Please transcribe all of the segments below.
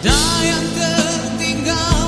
ada yang tertinggal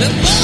the